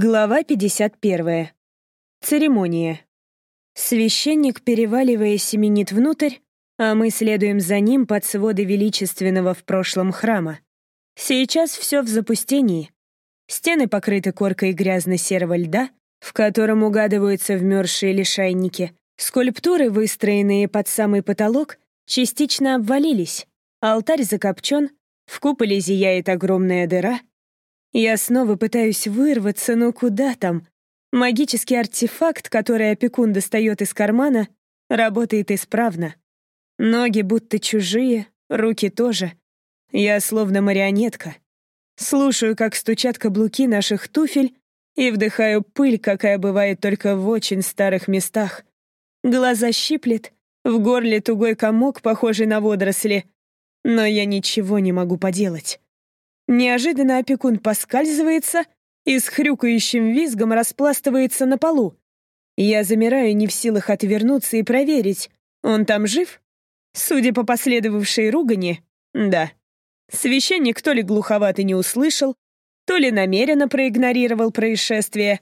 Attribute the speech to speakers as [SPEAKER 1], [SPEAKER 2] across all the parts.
[SPEAKER 1] Глава 51. Церемония. Священник, переваливая, семенит внутрь, а мы следуем за ним под своды величественного в прошлом храма. Сейчас все в запустении. Стены покрыты коркой грязно-серого льда, в котором угадываются вмерзшие лишайники. Скульптуры, выстроенные под самый потолок, частично обвалились. Алтарь закопчен, в куполе зияет огромная дыра — я снова пытаюсь вырваться, но куда там? Магический артефакт, который опекун достает из кармана, работает исправно. Ноги будто чужие, руки тоже. Я словно марионетка. Слушаю, как стучат каблуки наших туфель, и вдыхаю пыль, какая бывает только в очень старых местах. Глаза щиплет, в горле тугой комок, похожий на водоросли. Но я ничего не могу поделать. Неожиданно опекун поскальзывается и с хрюкающим визгом распластывается на полу. Я замираю, не в силах отвернуться и проверить, он там жив? Судя по последовавшей ругани, да. Священник то ли глуховато не услышал, то ли намеренно проигнорировал происшествие.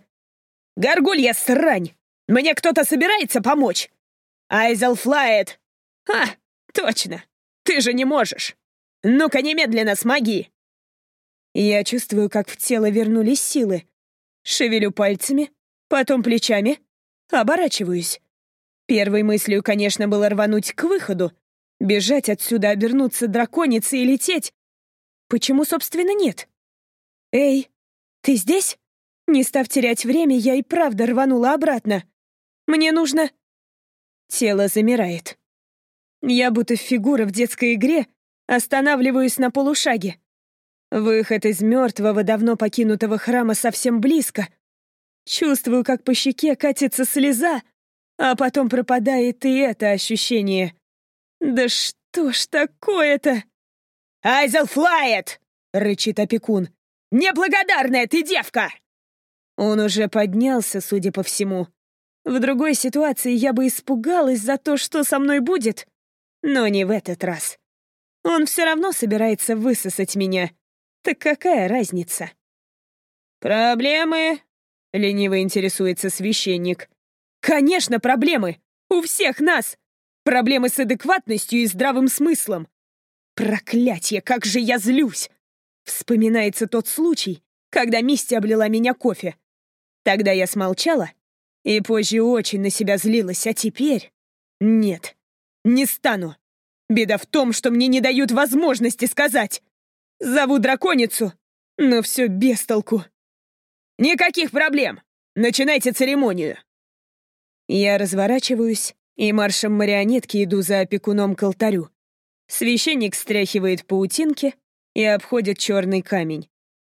[SPEAKER 1] «Горгулья срань! Мне кто-то собирается помочь?» «Айзел флает!» «А, точно! Ты же не можешь! Ну-ка немедленно смоги!» Я чувствую, как в тело вернулись силы. Шевелю пальцами, потом плечами, оборачиваюсь. Первой мыслью, конечно, было рвануть к выходу, бежать отсюда, обернуться драконицей и лететь. Почему, собственно, нет? «Эй, ты здесь?» Не став терять время, я и правда рванула обратно. «Мне нужно...» Тело замирает. Я будто фигура в детской игре, останавливаюсь на полушаге. Выход из мертвого, давно покинутого храма совсем близко. Чувствую, как по щеке катится слеза, а потом пропадает и это ощущение. Да что ж такое-то? «Айзел флает!» — рычит опекун. «Неблагодарная ты девка!» Он уже поднялся, судя по всему. В другой ситуации я бы испугалась за то, что со мной будет, но не в этот раз. Он все равно собирается высосать меня. Так какая разница? «Проблемы?» — лениво интересуется священник. «Конечно, проблемы! У всех нас! Проблемы с адекватностью и здравым смыслом! Проклятье, как же я злюсь!» Вспоминается тот случай, когда Мисти облила меня кофе. Тогда я смолчала и позже очень на себя злилась, а теперь... Нет, не стану. Беда в том, что мне не дают возможности сказать. Зову драконицу, но все без толку. Никаких проблем. Начинайте церемонию. Я разворачиваюсь и маршем марионетки иду за опекуном к алтарю. Священник стряхивает паутинки и обходит черный камень.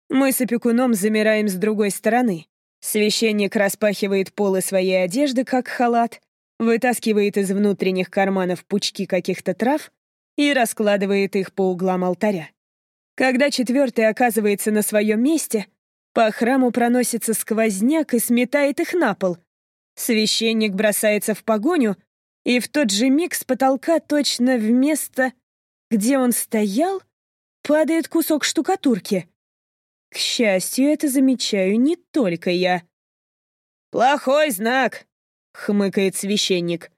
[SPEAKER 1] Мы с опекуном замираем с другой стороны. Священник распахивает полы своей одежды, как халат, вытаскивает из внутренних карманов пучки каких-то трав и раскладывает их по углам алтаря. Когда четвертый оказывается на своем месте, по храму проносится сквозняк и сметает их на пол. Священник бросается в погоню, и в тот же миг с потолка точно в место, где он стоял, падает кусок штукатурки. К счастью, это замечаю не только я. «Плохой знак», — хмыкает священник.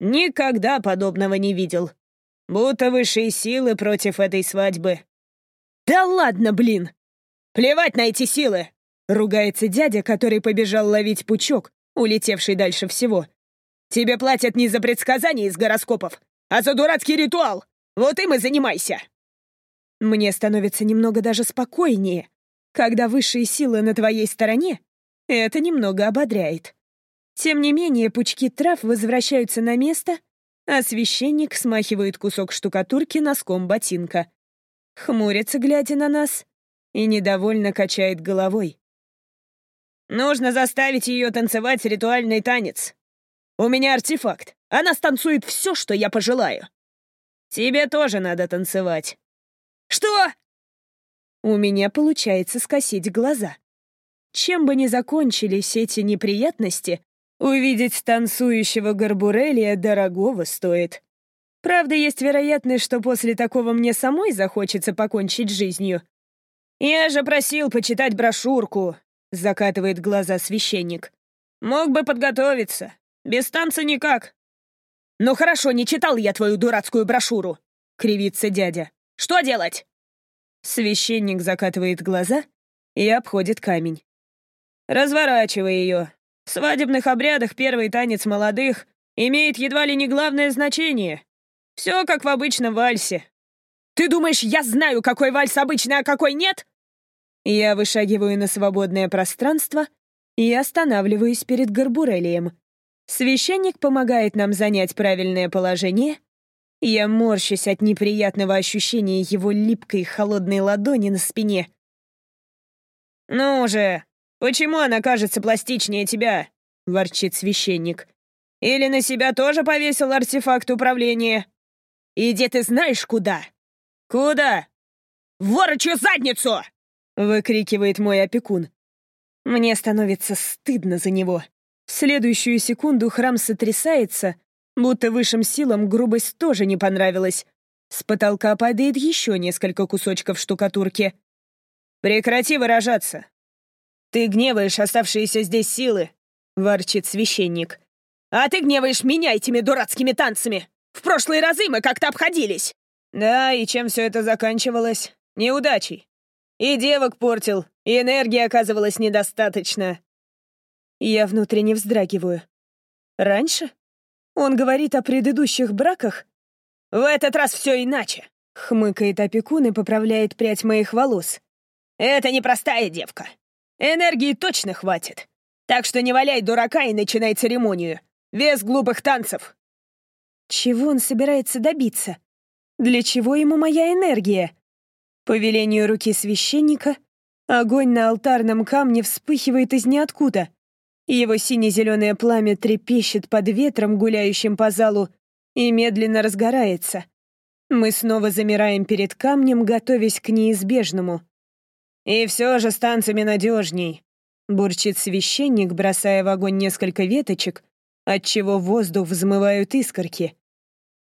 [SPEAKER 1] «Никогда подобного не видел. Будто высшие силы против этой свадьбы. «Да ладно, блин!» «Плевать на эти силы!» — ругается дядя, который побежал ловить пучок, улетевший дальше всего. «Тебе платят не за предсказания из гороскопов, а за дурацкий ритуал! Вот им и занимайся!» Мне становится немного даже спокойнее. Когда высшие силы на твоей стороне, это немного ободряет. Тем не менее, пучки трав возвращаются на место, а священник смахивает кусок штукатурки носком ботинка хмурится, глядя на нас, и недовольно качает головой. «Нужно заставить ее танцевать ритуальный танец. У меня артефакт. Она станцует все, что я пожелаю. Тебе тоже надо танцевать». «Что?» У меня получается скосить глаза. Чем бы ни закончились эти неприятности, увидеть танцующего Горбурелия дорогого стоит. Правда, есть вероятность, что после такого мне самой захочется покончить жизнью. Я же просил почитать брошюрку. — закатывает глаза священник.
[SPEAKER 2] «Мог бы подготовиться. Без танца никак».
[SPEAKER 1] «Ну хорошо, не читал я твою дурацкую брошюру», — кривится дядя. «Что делать?» Священник закатывает глаза и обходит камень.
[SPEAKER 2] «Разворачивай ее. В свадебных обрядах первый танец молодых имеет едва ли не главное значение. Все как в обычном вальсе.
[SPEAKER 1] Ты думаешь, я знаю, какой вальс обычный, а какой нет? Я вышагиваю на свободное пространство и останавливаюсь перед Горбурелием. Священник помогает нам занять правильное положение. Я морщусь от неприятного ощущения его липкой холодной ладони на спине.
[SPEAKER 2] «Ну же, почему она кажется пластичнее тебя?» — ворчит священник. «Или на себя тоже повесил артефакт управления?»
[SPEAKER 1] «Иди ты знаешь куда!»
[SPEAKER 2] «Куда?»
[SPEAKER 1] «В ворочью задницу!» — выкрикивает мой опекун. Мне становится стыдно за него. В следующую секунду храм сотрясается, будто высшим силам грубость тоже не понравилась. С потолка падает еще несколько кусочков штукатурки.
[SPEAKER 2] «Прекрати выражаться!» «Ты гневаешь оставшиеся здесь силы!» — ворчит священник.
[SPEAKER 1] «А ты гневаешь меня этими дурацкими танцами! В прошлые разы мы как-то обходились!»
[SPEAKER 2] «Да, и чем все это заканчивалось? Неудачей. И девок портил, и энергии оказывалось недостаточно».
[SPEAKER 1] Я внутренне вздрагиваю. «Раньше? Он говорит о предыдущих браках?»
[SPEAKER 2] «В этот раз все иначе», —
[SPEAKER 1] хмыкает опекун и поправляет прядь моих волос.
[SPEAKER 2] «Это непростая девка. Энергии точно хватит. Так что не валяй дурака и начинай церемонию. Вес глупых танцев».
[SPEAKER 1] Чего он собирается добиться? Для чего ему моя энергия? По велению руки священника, огонь на алтарном камне вспыхивает из ниоткуда. Его сине-зеленое пламя трепещет под ветром, гуляющим по залу, и медленно разгорается. Мы снова замираем перед камнем, готовясь к неизбежному.
[SPEAKER 2] «И все же с танцами надежней», — бурчит священник, бросая в огонь несколько веточек, отчего воздух взмывают искорки.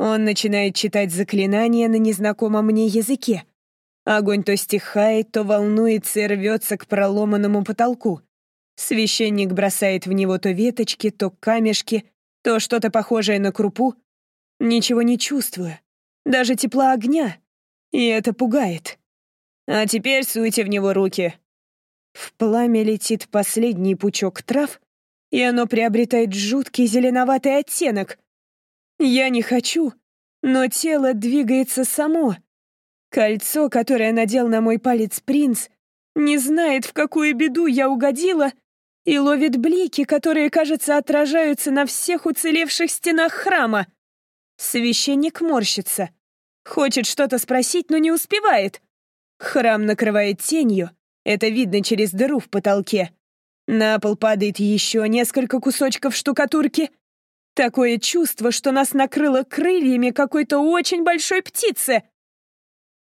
[SPEAKER 2] Он начинает читать заклинания на незнакомом мне языке. Огонь то стихает, то волнуется и рвется к проломанному потолку. Священник бросает в него то веточки, то камешки, то что-то похожее на крупу. Ничего не чувствую. Даже тепла огня. И это пугает. А теперь суйте в него руки. В пламя летит последний пучок трав, и оно приобретает жуткий зеленоватый оттенок. Я не хочу, но тело двигается само. Кольцо, которое надел на мой палец принц, не знает, в какую беду я угодила, и ловит блики, которые, кажется, отражаются на всех уцелевших стенах храма. Священник морщится. Хочет что-то спросить, но не успевает. Храм накрывает тенью. Это видно через дыру в потолке. На пол падает еще несколько кусочков штукатурки — Такое чувство, что нас накрыло крыльями какой-то очень большой птицы.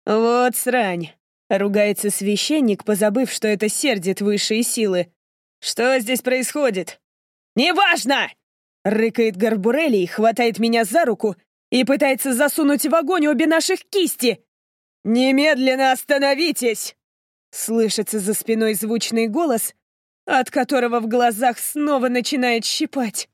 [SPEAKER 2] «Вот срань!» — ругается священник, позабыв, что это сердит высшие силы. «Что здесь происходит?» «Неважно!» — рыкает Гарбурелли, хватает меня за руку и пытается засунуть в огонь обе наших кисти. «Немедленно остановитесь!» Слышится за спиной звучный голос, от которого в глазах снова начинает щипать.